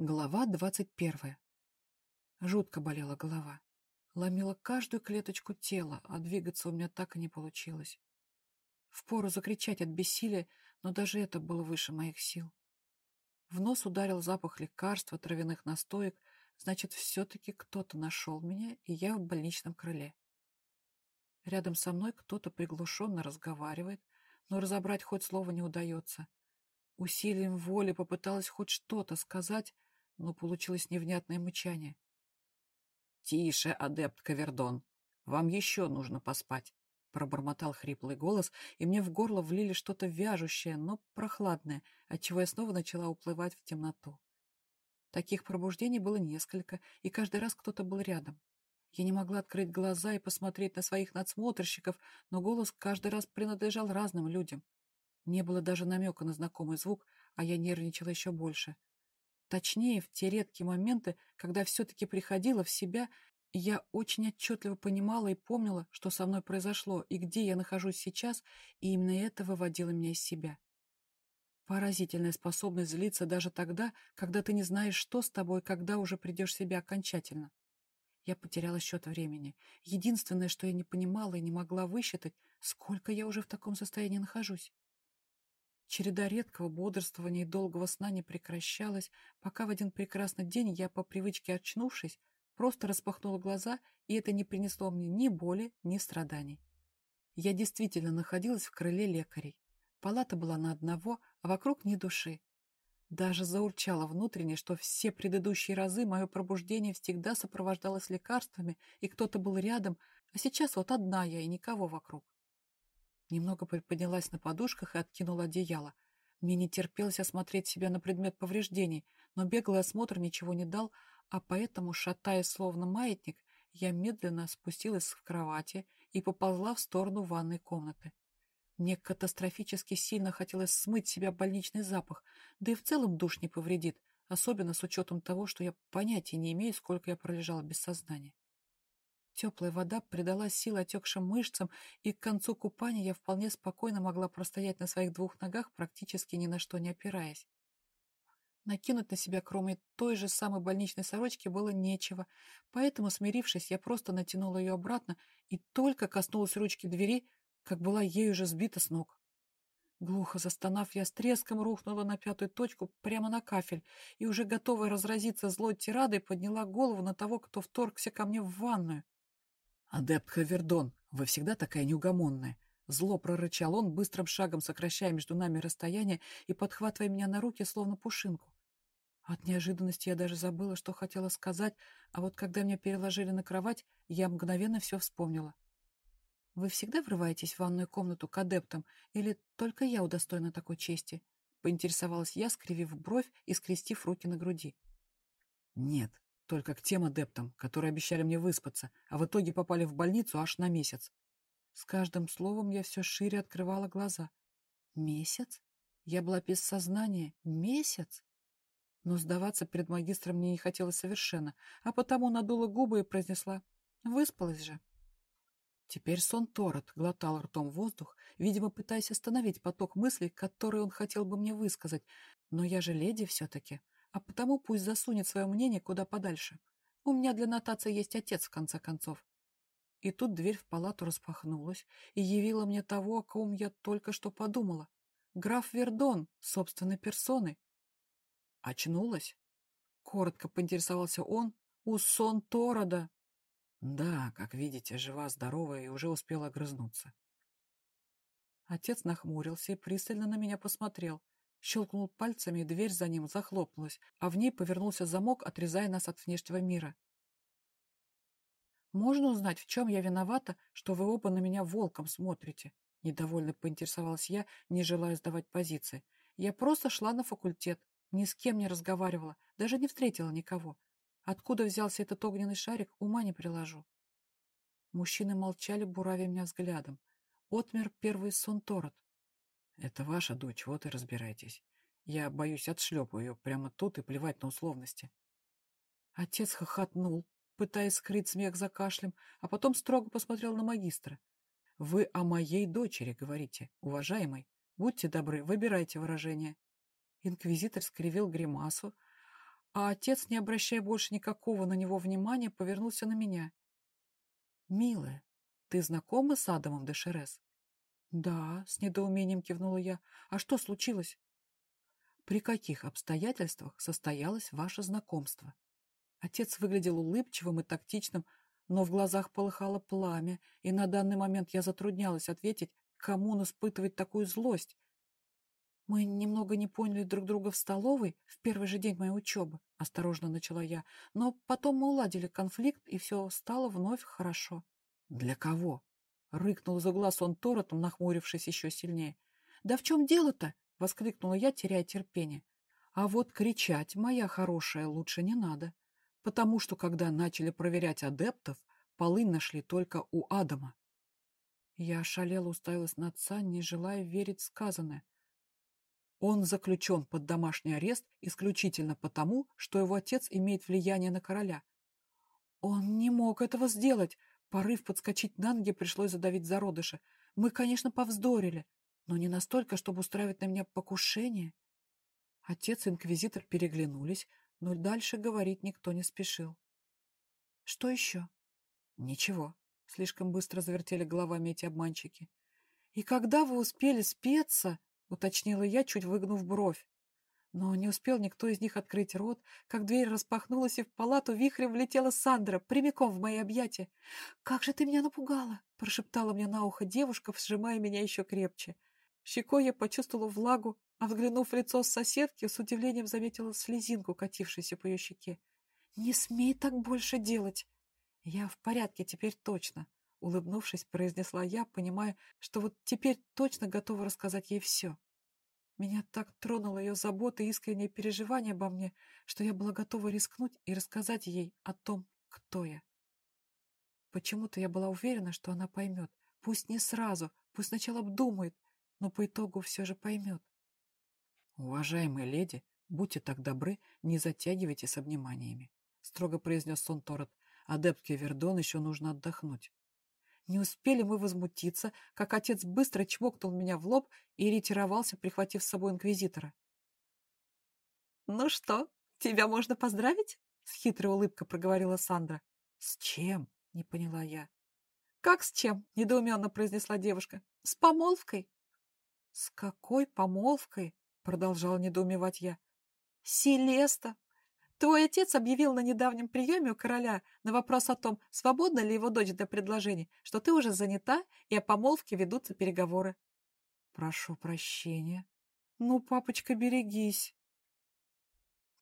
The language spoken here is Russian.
Глава двадцать первая. Жутко болела голова. Ломила каждую клеточку тела, а двигаться у меня так и не получилось. Впору закричать от бессилия, но даже это было выше моих сил. В нос ударил запах лекарства, травяных настоек, значит, все-таки кто-то нашел меня, и я в больничном крыле. Рядом со мной кто-то приглушенно разговаривает, но разобрать хоть слово не удается. Усилием воли попыталась хоть что-то сказать, но получилось невнятное мычание. «Тише, адепт Кавердон, вам еще нужно поспать», — пробормотал хриплый голос, и мне в горло влили что-то вяжущее, но прохладное, отчего я снова начала уплывать в темноту. Таких пробуждений было несколько, и каждый раз кто-то был рядом. Я не могла открыть глаза и посмотреть на своих надсмотрщиков, но голос каждый раз принадлежал разным людям. Не было даже намека на знакомый звук, а я нервничала еще больше. Точнее, в те редкие моменты, когда все-таки приходила в себя, я очень отчетливо понимала и помнила, что со мной произошло и где я нахожусь сейчас, и именно это выводило меня из себя. Поразительная способность злиться даже тогда, когда ты не знаешь, что с тобой, когда уже придешь в себя окончательно. Я потеряла счет времени. Единственное, что я не понимала и не могла высчитать, сколько я уже в таком состоянии нахожусь. Череда редкого бодрствования и долгого сна не прекращалась, пока в один прекрасный день я, по привычке очнувшись, просто распахнула глаза, и это не принесло мне ни боли, ни страданий. Я действительно находилась в крыле лекарей. Палата была на одного, а вокруг ни души. Даже заурчало внутренне, что все предыдущие разы мое пробуждение всегда сопровождалось лекарствами, и кто-то был рядом, а сейчас вот одна я и никого вокруг. Немного приподнялась на подушках и откинула одеяло. Мне не терпелось осмотреть себя на предмет повреждений, но беглый осмотр ничего не дал, а поэтому, шатаясь словно маятник, я медленно спустилась в кровати и поползла в сторону ванной комнаты. Мне катастрофически сильно хотелось смыть себя больничный запах, да и в целом душ не повредит, особенно с учетом того, что я понятия не имею, сколько я пролежала без сознания. Теплая вода придала сил отекшим мышцам, и к концу купания я вполне спокойно могла простоять на своих двух ногах, практически ни на что не опираясь. Накинуть на себя, кроме той же самой больничной сорочки, было нечего, поэтому, смирившись, я просто натянула ее обратно и только коснулась ручки двери, как была ею уже сбита с ног. Глухо застонав, я с треском рухнула на пятую точку прямо на кафель и, уже готовая разразиться злой тирадой, подняла голову на того, кто вторгся ко мне в ванную. «Адепт Хавердон, вы всегда такая неугомонная!» Зло прорычал он, быстрым шагом сокращая между нами расстояние и подхватывая меня на руки, словно пушинку. От неожиданности я даже забыла, что хотела сказать, а вот когда меня переложили на кровать, я мгновенно все вспомнила. «Вы всегда врываетесь в ванную комнату к адептам, или только я удостоена такой чести?» — поинтересовалась я, скривив бровь и скрестив руки на груди. «Нет, только к тем адептам, которые обещали мне выспаться, а в итоге попали в больницу аж на месяц. С каждым словом я все шире открывала глаза. Месяц? Я была без сознания. Месяц? Но сдаваться перед магистром мне не хотелось совершенно, а потому надула губы и произнесла «Выспалась же». Теперь сон Торот глотал ртом воздух, видимо, пытаясь остановить поток мыслей, которые он хотел бы мне высказать. Но я же леди все-таки, а потому пусть засунет свое мнение куда подальше. У меня для нотации есть отец, в конце концов. И тут дверь в палату распахнулась и явила мне того, о ком я только что подумала. Граф Вердон, собственной персоной. Очнулась? Коротко поинтересовался он. У сон Торода. Да, как видите, жива, здорова и уже успела огрызнуться. Отец нахмурился и пристально на меня посмотрел. Щелкнул пальцами, и дверь за ним захлопнулась, а в ней повернулся замок, отрезая нас от внешнего мира. «Можно узнать, в чем я виновата, что вы оба на меня волком смотрите?» Недовольно поинтересовалась я, не желая сдавать позиции. «Я просто шла на факультет, ни с кем не разговаривала, даже не встретила никого. Откуда взялся этот огненный шарик, ума не приложу». Мужчины молчали, буравя меня взглядом. Отмер первый сон Торот. «Это ваша дочь, вот и разбирайтесь. Я, боюсь, отшлепаю ее прямо тут и плевать на условности». Отец хохотнул, пытаясь скрыть смех за кашлем, а потом строго посмотрел на магистра. «Вы о моей дочери говорите, уважаемый. Будьте добры, выбирайте выражение». Инквизитор скривил гримасу, а отец, не обращая больше никакого на него внимания, повернулся на меня. «Милая, ты знакома с Адамом де Шерес?» «Да», — с недоумением кивнула я. «А что случилось?» «При каких обстоятельствах состоялось ваше знакомство?» Отец выглядел улыбчивым и тактичным, но в глазах полыхало пламя, и на данный момент я затруднялась ответить, кому он испытывает такую злость. «Мы немного не поняли друг друга в столовой в первый же день моей учебы», — осторожно начала я, «но потом мы уладили конфликт, и все стало вновь хорошо». «Для кого?» — рыкнул за глаз он торотом, нахмурившись еще сильнее. «Да в чем дело-то?» — воскликнула я, теряя терпение. «А вот кричать, моя хорошая, лучше не надо, потому что, когда начали проверять адептов, полынь нашли только у Адама». Я ошалела уставилась на отца, не желая верить сказанное. Он заключен под домашний арест исключительно потому, что его отец имеет влияние на короля. Он не мог этого сделать. Порыв подскочить на ноги пришлось задавить зародыша. Мы, конечно, повздорили, но не настолько, чтобы устраивать на меня покушение. Отец и инквизитор переглянулись, но дальше говорить никто не спешил. Что еще? Ничего. Слишком быстро завертели головами эти обманщики. И когда вы успели спеться, — уточнила я, чуть выгнув бровь. Но не успел никто из них открыть рот, как дверь распахнулась, и в палату вихрем влетела Сандра, прямиком в мои объятия. «Как же ты меня напугала!» — прошептала мне на ухо девушка, сжимая меня еще крепче. Щекой я почувствовала влагу, а, взглянув в лицо соседки, с удивлением заметила слезинку, катившуюся по ее щеке. «Не смей так больше делать!» «Я в порядке теперь точно», Улыбнувшись, произнесла я, понимая, что вот теперь точно готова рассказать ей все. Меня так тронула ее забота и искреннее переживание обо мне, что я была готова рискнуть и рассказать ей о том, кто я. Почему-то я была уверена, что она поймет. Пусть не сразу, пусть сначала обдумает, но по итогу все же поймет. «Уважаемые леди, будьте так добры, не затягивайте с обниманиями», — строго произнес сон Торет. «Адептке Вердон еще нужно отдохнуть». Не успели мы возмутиться, как отец быстро чмокнул меня в лоб и ретировался, прихватив с собой инквизитора. «Ну что, тебя можно поздравить?» — с хитрой улыбкой проговорила Сандра. «С чем?» — не поняла я. «Как с чем?» — недоуменно произнесла девушка. «С помолвкой». «С какой помолвкой?» — продолжала недоумевать я. «Селеста, Твой отец объявил на недавнем приеме у короля на вопрос о том, свободна ли его дочь для предложений, что ты уже занята, и о помолвке ведутся переговоры. Прошу прощения. Ну, папочка, берегись.